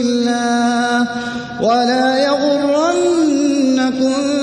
الله. ولا يغرنكم